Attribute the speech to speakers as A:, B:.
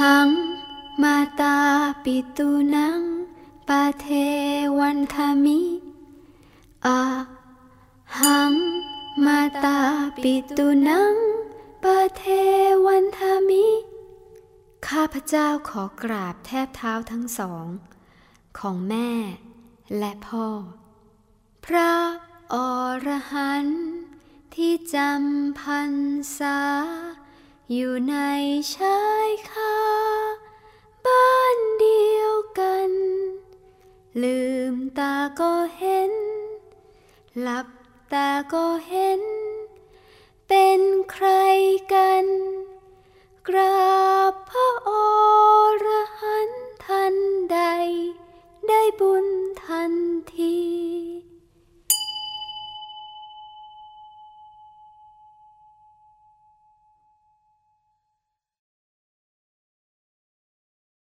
A: หังมาตาปิตุนังปาเทวันทามิอาหังมาตาปิตุนังปาเทวันทามิ ข้าพเจ้าขอกราบแทบเท้าทั้งสอง ของแม่และพ่อ พระอรหันต์ที่จำพรรษา อยู่ในชายคาบ้านเดียวกัน ลืมตาก็เห็น หลับตาก็เห็น เป็นใครกัน กราบพระอรหันต์ทันใด ได้บุญทันที